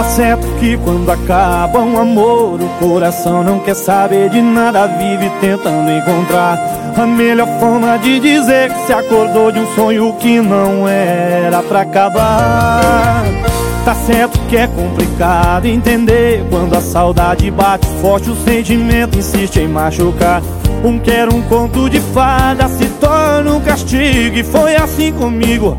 Tá certo que quando acaba um amor, o coração não quer saber de nada, vive tentando encontrar a melhor forma de dizer que se acordou de um sonho que não era pra acabar. Tá certo que é complicado entender quando a saudade bate forte, o sentimento insiste em machucar. Um quer um conto de fada se torna um castigo e foi assim comigo.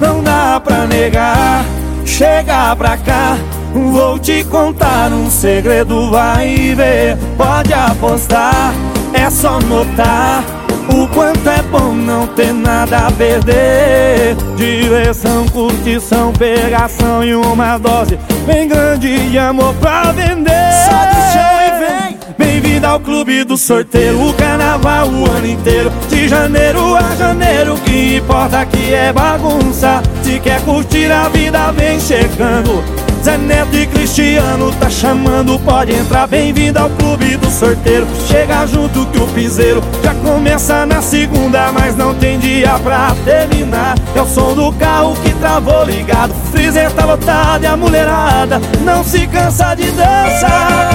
Não dá pra negar, chega pra cá. Vou te contar um segredo, vai ver. Pode apostar, é só notar o quanto é bom não ter nada a perder. Diversão, curtição, pegação e uma dose bem grande de amor pra vender. Só do chão e vem. Bem-vindo ao clube do sorteiro, o carnaval o ano inteiro, de janeiro a janeiro. O que importa que é bagunça. Se quer curtir a vida, vem chegando. Zé Neto e Cristiano tá chamando, pode entrar, bem-vindo ao clube do sorteiro. Chega junto que o piseiro já começa na segunda, mas não tem dia pra terminar. É o som do carro que travou ligado, freezer tá lotado e a mulherada não se cansa de dançar.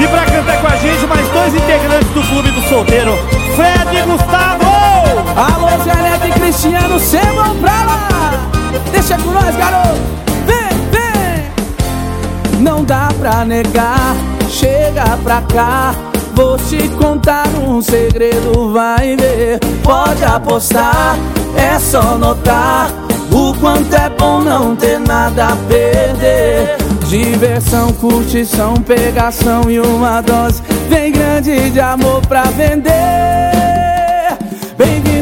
E pra cantar com a gente, mais dois integrantes do clube do solteiro, Fred e Gustavo. Alô, Zé Neto e Cristiano, vão pra lá. Deixa com nós, garoto. Dá pra negar, chega pra cá. Vou te contar um segredo, vai ver. Pode apostar, é só notar o quanto é bom não ter nada a perder. Diversão, curtição, pegação e uma dose bem grande de amor pra vender.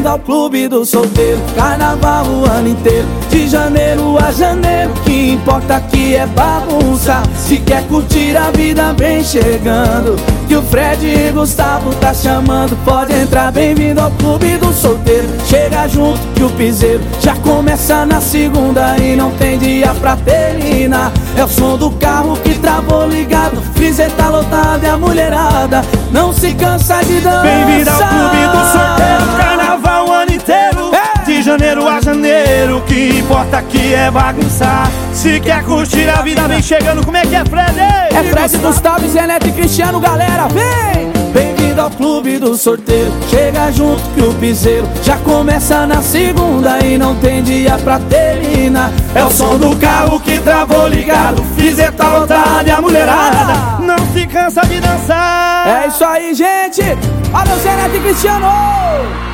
Bem-vindo ao clube do solteiro. Carnaval o ano inteiro De janeiro a janeiro. Que importa aqui é bagunça Se quer curtir a vida vem chegando. Que o Fred e Gustavo tá chamando Pode entrar, bem-vindo ao clube do solteiro. Chega junto que o piseiro Já começa na segunda E não tem dia pra terminar. É o som do carro que travou ligado. Freezer tá lotado e a mulherada Não se cansa de dançar. Bem-vindo ao clube do sorteiro carnaval o ano inteiro De janeiro a janeiro, o que importa aqui é bagunçar Se quer curtir a vida, vem chegando, como é que é, Fred? É Fred, Gustavo, Zé Neto e Cristiano, galera, vem! Bem-vindo ao clube do sorteiro Chega junto que o piseiro Já começa na segunda e não tem dia pra terminar É o som do carro que travou ligado Fizer tá lotado e a mulherada Não se cansa de dançar É isso aí, gente! Olha o Zé Neto e Cristiano!